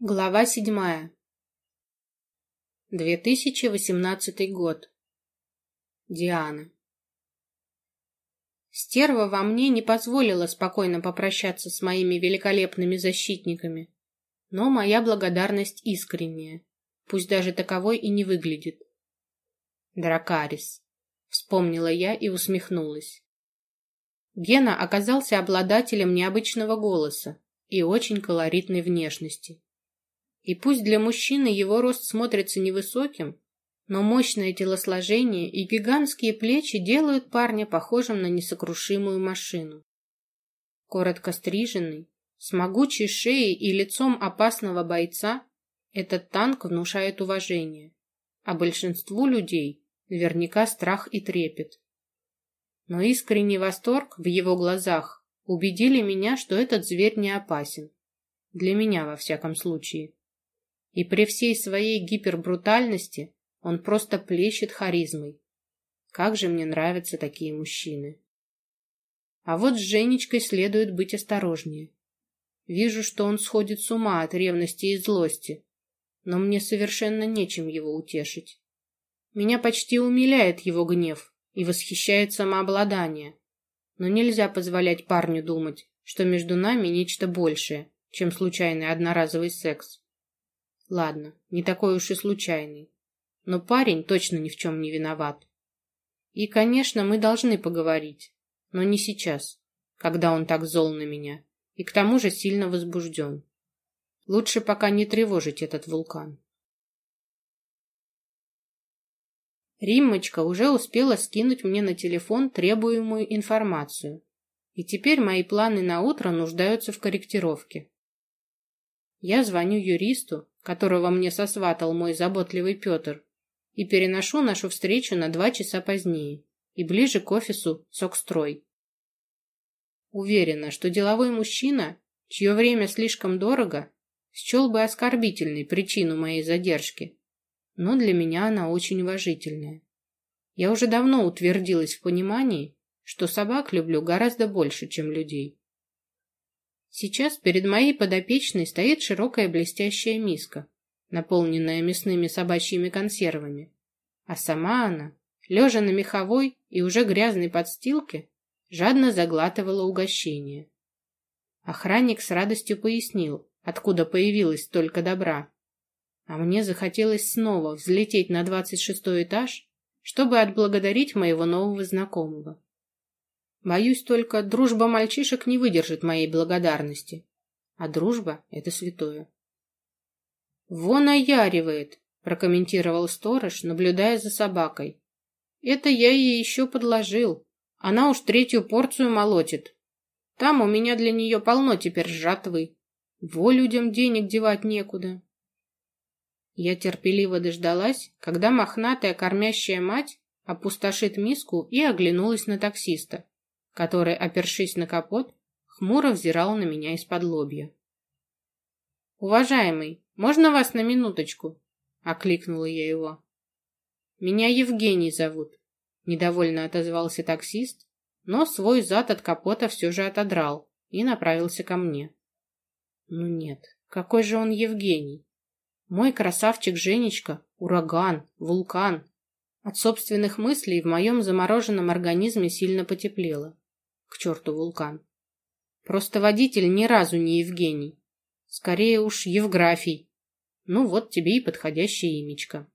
Глава седьмая. 2018 год. Диана. Стерва во мне не позволила спокойно попрощаться с моими великолепными защитниками, но моя благодарность искренняя, пусть даже таковой и не выглядит. Дракарис. Вспомнила я и усмехнулась. Гена оказался обладателем необычного голоса и очень колоритной внешности. И пусть для мужчины его рост смотрится невысоким, но мощное телосложение и гигантские плечи делают парня похожим на несокрушимую машину. Коротко стриженный, с могучей шеей и лицом опасного бойца, этот танк внушает уважение, а большинству людей наверняка страх и трепет. Но искренний восторг в его глазах убедили меня, что этот зверь не опасен. Для меня, во всяком случае. И при всей своей гипербрутальности он просто плещет харизмой. Как же мне нравятся такие мужчины. А вот с Женечкой следует быть осторожнее. Вижу, что он сходит с ума от ревности и злости, но мне совершенно нечем его утешить. Меня почти умиляет его гнев и восхищает самообладание, но нельзя позволять парню думать, что между нами нечто большее, чем случайный одноразовый секс. Ладно, не такой уж и случайный. Но парень точно ни в чем не виноват. И, конечно, мы должны поговорить. Но не сейчас, когда он так зол на меня. И к тому же сильно возбужден. Лучше пока не тревожить этот вулкан. Риммочка уже успела скинуть мне на телефон требуемую информацию. И теперь мои планы на утро нуждаются в корректировке. Я звоню юристу которого мне сосватал мой заботливый Петр, и переношу нашу встречу на два часа позднее и ближе к офису «Сокстрой». Уверена, что деловой мужчина, чье время слишком дорого, счел бы оскорбительной причину моей задержки, но для меня она очень уважительная. Я уже давно утвердилась в понимании, что собак люблю гораздо больше, чем людей. Сейчас перед моей подопечной стоит широкая блестящая миска, наполненная мясными собачьими консервами. А сама она, лежа на меховой и уже грязной подстилке, жадно заглатывала угощение. Охранник с радостью пояснил, откуда появилась столько добра. А мне захотелось снова взлететь на двадцать шестой этаж, чтобы отблагодарить моего нового знакомого. Боюсь только, дружба мальчишек не выдержит моей благодарности. А дружба — это святое. «Вон аяривает», — прокомментировал сторож, наблюдая за собакой. «Это я ей еще подложил. Она уж третью порцию молотит. Там у меня для нее полно теперь жатвы. Во людям денег девать некуда». Я терпеливо дождалась, когда мохнатая кормящая мать опустошит миску и оглянулась на таксиста который, опершись на капот, хмуро взирал на меня из-под лобья. «Уважаемый, можно вас на минуточку?» — окликнула я его. «Меня Евгений зовут», — недовольно отозвался таксист, но свой зад от капота все же отодрал и направился ко мне. «Ну нет, какой же он Евгений? Мой красавчик Женечка — ураган, вулкан». От собственных мыслей в моем замороженном организме сильно потеплело. К черту вулкан. Просто водитель ни разу не Евгений. Скорее уж Евграфий. Ну вот тебе и подходящее имечко.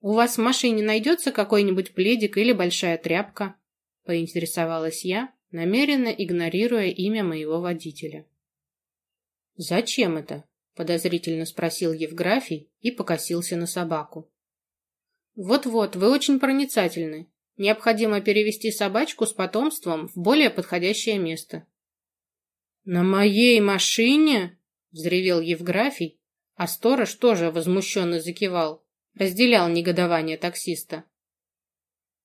«У вас в машине найдется какой-нибудь пледик или большая тряпка?» — поинтересовалась я, намеренно игнорируя имя моего водителя. «Зачем это?» — подозрительно спросил Евграфий и покосился на собаку. «Вот-вот, вы очень проницательны. Необходимо перевести собачку с потомством в более подходящее место. «На моей машине?» — взревел Евграфий, а сторож тоже возмущенно закивал, разделял негодование таксиста.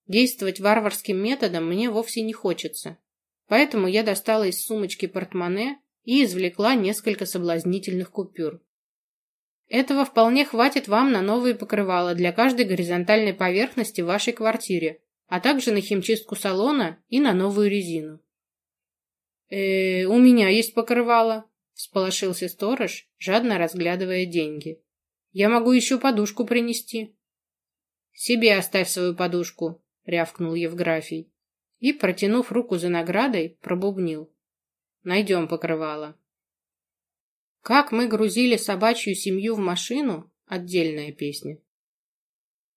Действовать варварским методом мне вовсе не хочется, поэтому я достала из сумочки портмоне и извлекла несколько соблазнительных купюр. Этого вполне хватит вам на новые покрывала для каждой горизонтальной поверхности в вашей квартире, а также на химчистку салона и на новую резину. э у меня есть покрывало», — Сполошился сторож, жадно разглядывая деньги. «Я могу еще подушку принести». «Себе оставь свою подушку», — рявкнул Евграфий. И, протянув руку за наградой, пробубнил. «Найдем покрывало». Как мы грузили собачью семью в машину — отдельная песня.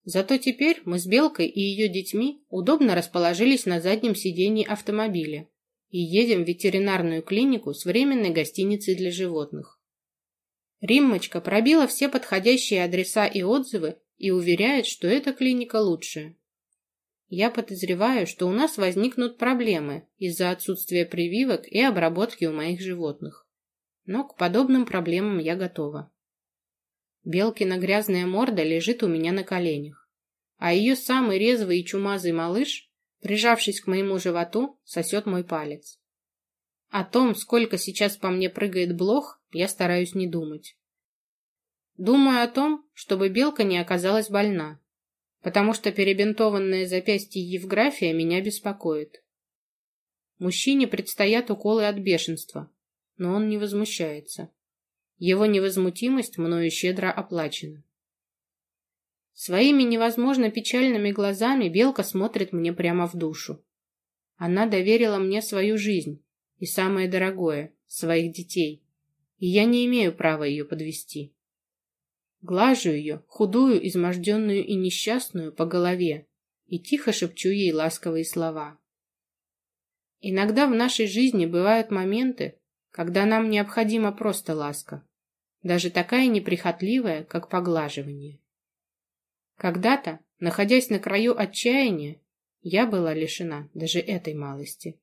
Зато теперь мы с Белкой и ее детьми удобно расположились на заднем сиденье автомобиля и едем в ветеринарную клинику с временной гостиницей для животных. Риммочка пробила все подходящие адреса и отзывы и уверяет, что эта клиника лучшая. Я подозреваю, что у нас возникнут проблемы из-за отсутствия прививок и обработки у моих животных. Но к подобным проблемам я готова. Белкина грязная морда лежит у меня на коленях, а ее самый резвый и чумазый малыш, прижавшись к моему животу, сосет мой палец. О том, сколько сейчас по мне прыгает блох, я стараюсь не думать. Думаю о том, чтобы белка не оказалась больна, потому что перебинтованное запястье Евграфия меня беспокоит. Мужчине предстоят уколы от бешенства, но он не возмущается. Его невозмутимость мною щедро оплачена. Своими невозможно печальными глазами Белка смотрит мне прямо в душу. Она доверила мне свою жизнь и самое дорогое — своих детей, и я не имею права ее подвести. Глажу ее, худую, изможденную и несчастную, по голове и тихо шепчу ей ласковые слова. Иногда в нашей жизни бывают моменты, когда нам необходима просто ласка, даже такая неприхотливая, как поглаживание. Когда-то, находясь на краю отчаяния, я была лишена даже этой малости.